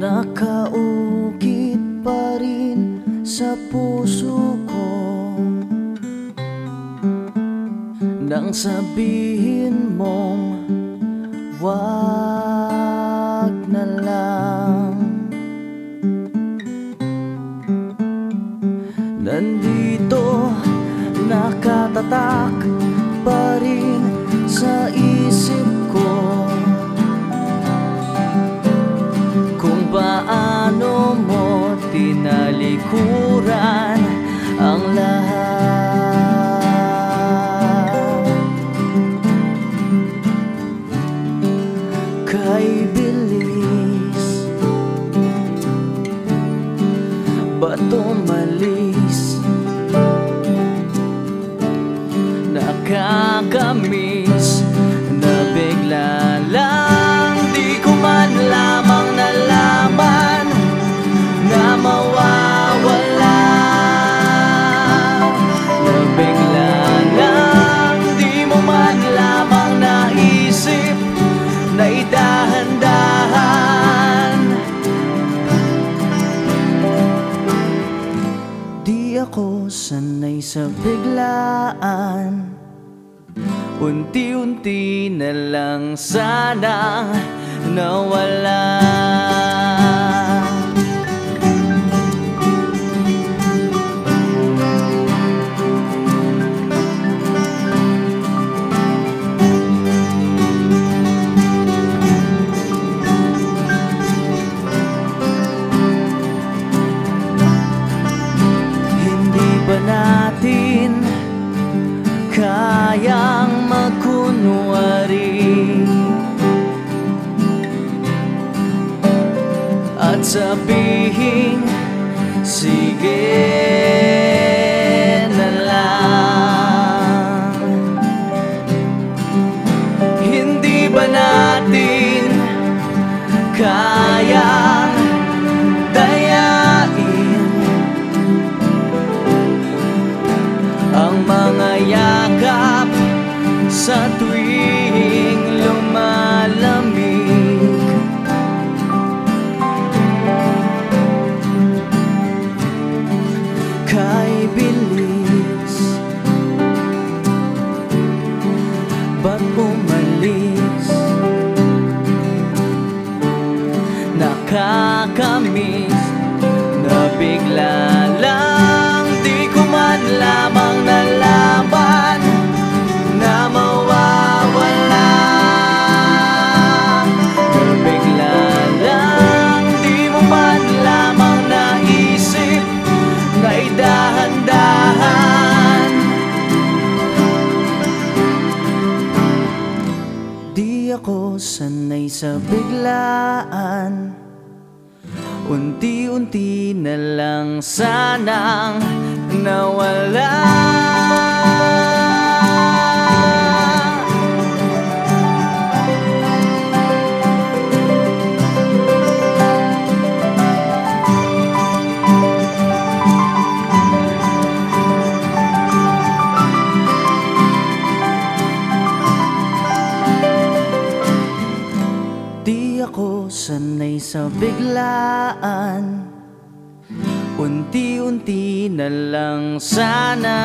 Nakaukit pa rin sa puso ko. Nang sabihin mong wag na lang. Nandito nakatatak pa rin sa isip umalis Nakakamiss ako sanay sa biglaan. Unti-unti na lang sana nawala kayang magkunwari At sabihin, sige na lang. Hindi ba natin sa tuwing lumalamig. Kay bilis Ba't umalis? Nakakamiss na sanay sa biglaan. Unti-unti na lang sanang nawala Di ako sanay sa biglaan. Unti-unti na lang sana.